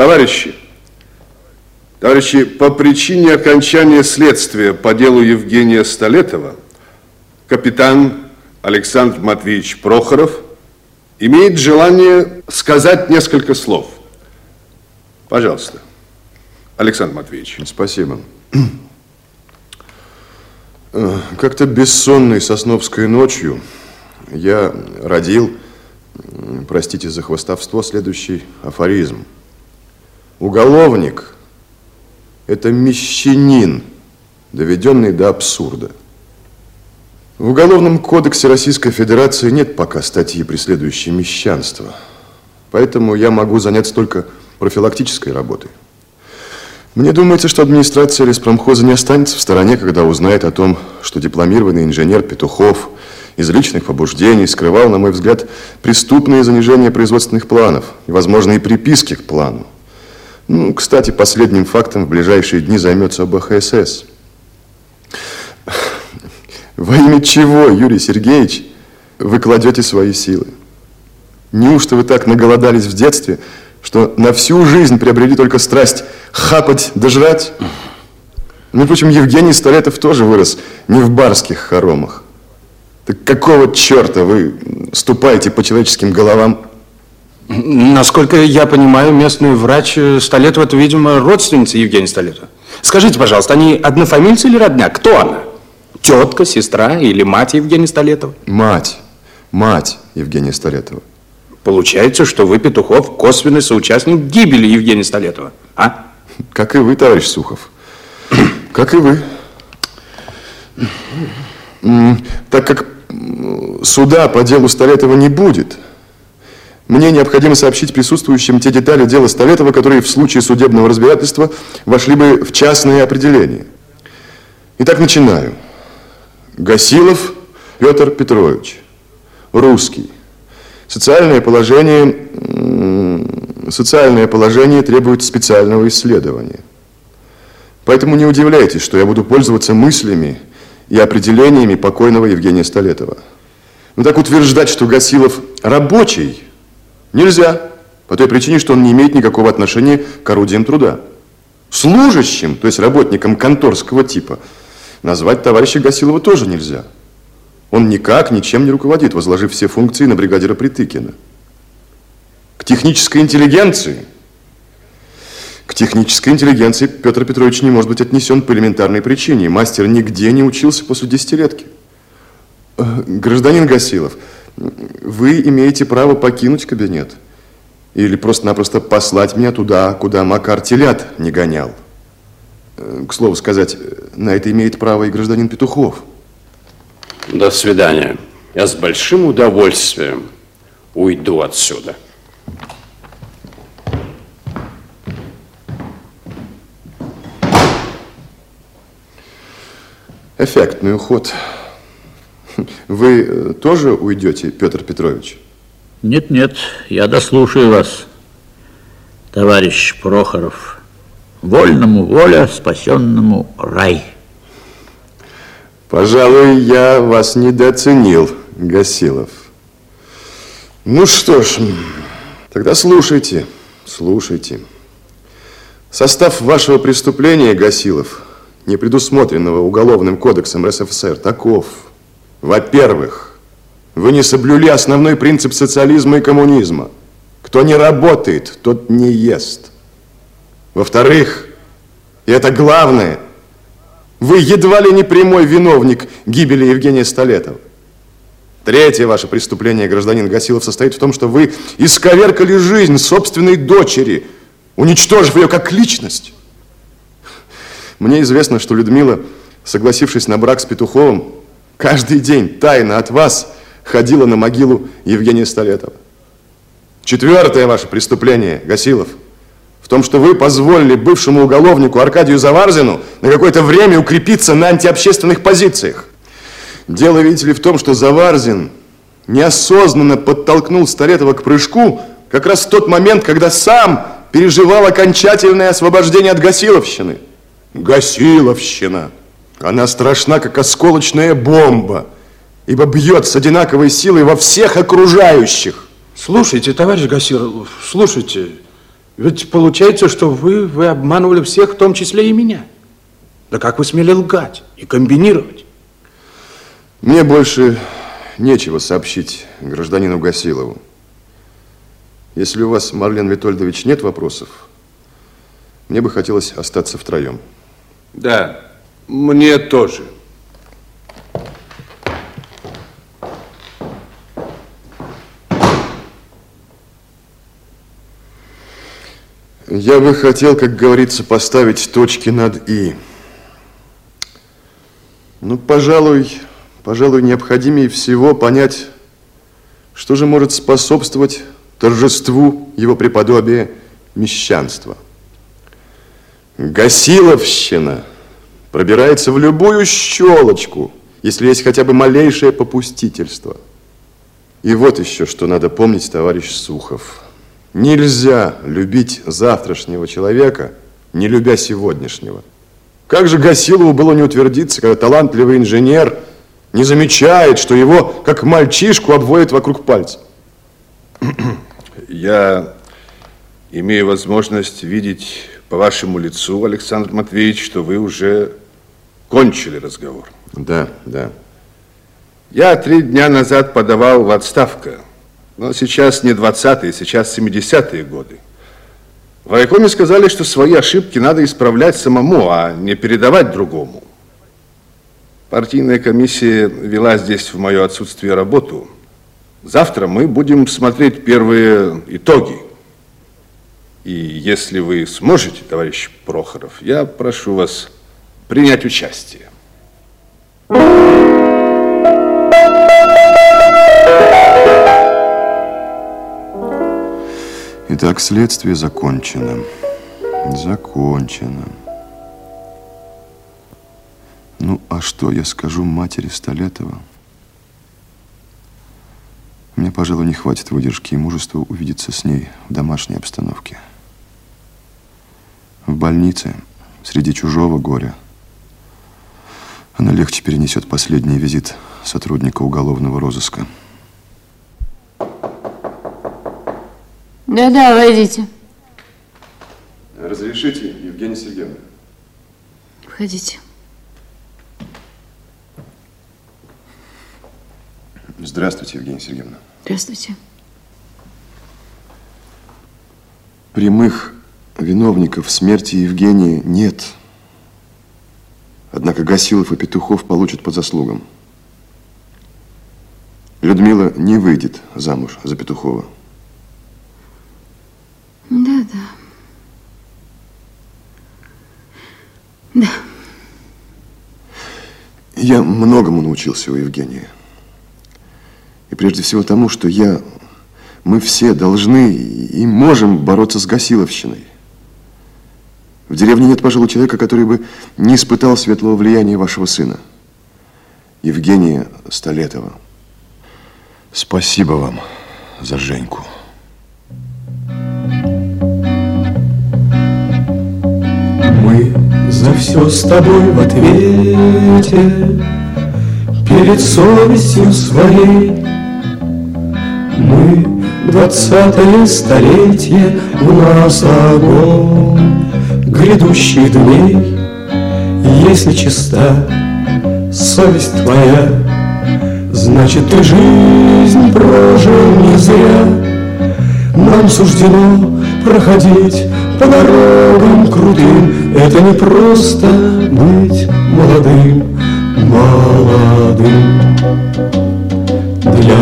Товарищи, товарищи, по причине окончания следствия по делу Евгения Столетова капитан Александр Матвеевич Прохоров имеет желание сказать несколько слов. Пожалуйста, Александр Матвеевич. Спасибо. Как-то бессонной сосновской ночью я родил, простите за хвостовство, следующий афоризм. Уголовник – это мещанин, доведенный до абсурда. В Уголовном кодексе Российской Федерации нет пока статьи, преследующей мещанство. Поэтому я могу заняться только профилактической работой. Мне думается, что администрация леспромхоза не останется в стороне, когда узнает о том, что дипломированный инженер Петухов из личных побуждений скрывал, на мой взгляд, преступные занижения производственных планов и возможные приписки к плану. Ну, кстати, последним фактом в ближайшие дни займется ОБХСС. Во имя чего, Юрий Сергеевич, вы кладете свои силы? Неужто вы так наголодались в детстве, что на всю жизнь приобрели только страсть хапать да жрать? Между прочим, Евгений Столетов тоже вырос не в барских хоромах. Так какого черта вы ступаете по человеческим головам? Насколько я понимаю, местный врач э, Столетова, это, видимо, родственница Евгения Столетова. Скажите, пожалуйста, они однофамильцы или родня? Кто она? Тетка, сестра или мать Евгения Столетова? Мать. Мать Евгения Столетова. Получается, что вы, Петухов, косвенный соучастник гибели Евгения Столетова, а? Как и вы, товарищ Сухов. Как и вы. Так как суда по делу Столетова не будет, мне необходимо сообщить присутствующим те детали дела Столетова, которые в случае судебного разбирательства вошли бы в частные определения. Итак, начинаю. Гасилов Петр Петрович. Русский. Социальное положение, социальное положение требует специального исследования. Поэтому не удивляйтесь, что я буду пользоваться мыслями и определениями покойного Евгения Столетова. Но так утверждать, что Гасилов рабочий – Нельзя, по той причине, что он не имеет никакого отношения к орудиям труда. Служащим, то есть работником конторского типа, назвать товарища Гасилова тоже нельзя. Он никак ничем не руководит, возложив все функции на бригадира Притыкина. К технической интеллигенции к технической интеллигенции Петр Петрович не может быть отнесен по элементарной причине. Мастер нигде не учился после десятилетки. Э, гражданин Гасилов, вы имеете право покинуть кабинет. Или просто-напросто послать меня туда, куда Макар телят не гонял. Э, к слову сказать, на это имеет право и гражданин Петухов. До свидания. Я с большим удовольствием уйду отсюда. Эффектный уход. Вы э, тоже уйдете, Петр Петрович? Нет, нет, я дослушаю вас, товарищ Прохоров. Вольному воля, спасенному рай. Пожалуй, я вас недооценил, Гасилов. Ну что ж, тогда слушайте, слушайте. Состав вашего преступления, Гасилов, не предусмотренного Уголовным кодексом РСФСР, таков – во-первых, вы не соблюли основной принцип социализма и коммунизма. Кто не работает, тот не ест. Во-вторых, и это главное, вы едва ли не прямой виновник гибели Евгения Столетова. Третье ваше преступление, гражданин Гасилов, состоит в том, что вы исковеркали жизнь собственной дочери, уничтожив ее как личность. Мне известно, что Людмила, согласившись на брак с Петуховым, каждый день тайно от вас ходила на могилу Евгения Столетова. Четвертое ваше преступление, Гасилов, в том, что вы позволили бывшему уголовнику Аркадию Заварзину на какое-то время укрепиться на антиобщественных позициях. Дело, видите ли, в том, что Заварзин неосознанно подтолкнул Столетова к прыжку как раз в тот момент, когда сам переживал окончательное освобождение от Гасиловщины. Гасиловщина! Она страшна, как осколочная бомба, ибо бьет с одинаковой силой во всех окружающих. Слушайте, товарищ Гасир, слушайте. Ведь получается, что вы, вы обманывали всех, в том числе и меня. Да как вы смели лгать и комбинировать? Мне больше нечего сообщить гражданину Гасилову. Если у вас, Марлен Витольдович, нет вопросов, мне бы хотелось остаться втроем. Да, мне тоже. Я бы хотел, как говорится, поставить точки над «и». Ну, пожалуй, пожалуй, необходимее всего понять, что же может способствовать торжеству его преподобия мещанства. Гасиловщина пробирается в любую щелочку, если есть хотя бы малейшее попустительство. И вот еще, что надо помнить, товарищ Сухов. Нельзя любить завтрашнего человека, не любя сегодняшнего. Как же Гасилову было не утвердиться, когда талантливый инженер не замечает, что его, как мальчишку, обводят вокруг пальца? Я имею возможность видеть по вашему лицу, Александр Матвеевич, что вы уже кончили разговор. Да, да. Я три дня назад подавал в отставку. Но сейчас не 20-е, сейчас 70-е годы. В райкоме сказали, что свои ошибки надо исправлять самому, а не передавать другому. Партийная комиссия вела здесь в мое отсутствие работу. Завтра мы будем смотреть первые итоги. И если вы сможете, товарищ Прохоров, я прошу вас принять участие. Итак, следствие закончено. Закончено. Ну, а что я скажу матери Столетова? Мне, пожалуй, не хватит выдержки и мужества увидеться с ней в домашней обстановке. В больнице, среди чужого горя, она легче перенесет последний визит сотрудника уголовного розыска. Да-да, войдите. Разрешите, Евгения Сергеевна? Входите. Здравствуйте, Евгения Сергеевна. Здравствуйте. Прямых виновников смерти Евгения нет. Однако Гасилов и Петухов получат по заслугам. Людмила не выйдет замуж за Петухова. Да, да. Да. Я многому научился у Евгения. Прежде всего тому, что я, мы все должны и можем бороться с Гасиловщиной. В деревне нет, пожалуй, человека, который бы не испытал светлого влияния вашего сына. Евгения Столетова. Спасибо вам за Женьку. Мы за все с тобой в ответе Перед совестью своей Мы двадцатое столетие У нас огонь грядущих дней. Если чиста совесть твоя Значит, ты жизнь прожил не зря. Нам суждено проходить по дорогам крутым. Это не просто быть молодым, молодым Для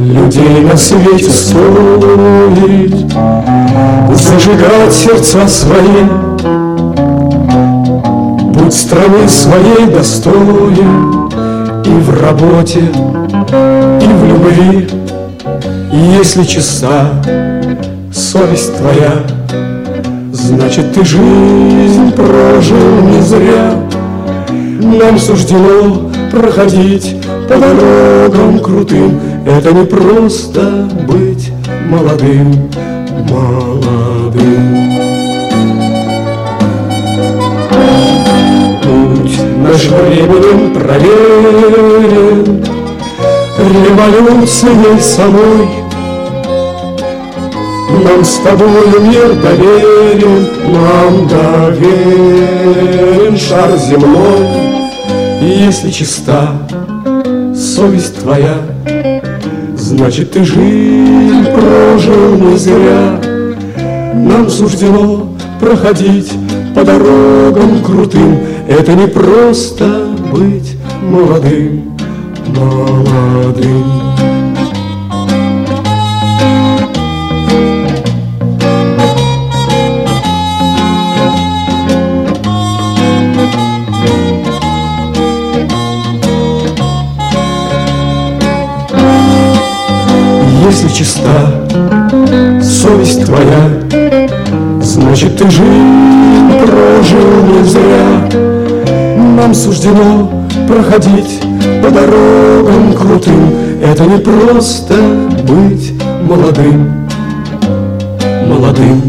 людей на свете стоит Зажигать сердца свои. Будь страны своей достоин. И в работе, и в любви. Если чиста совесть твоя Значит, ты жизнь прожил не зря. Нам суждено проходить по дорогам крутым. Это не просто быть молодым, молодым. Путь наш временем проверен, Революцией самой Нам с тобою мир доверен, нам доверен шар земной. Если чиста совесть твоя, Значит, ты жизнь прожил не зря. Нам суждено проходить по дорогам крутым. Это не просто быть молодым, молодым. Если чиста совесть твоя, Значит, ты жизнь прожил не зря. Нам суждено проходить по дорогам крутым. Это не просто быть молодым, молодым.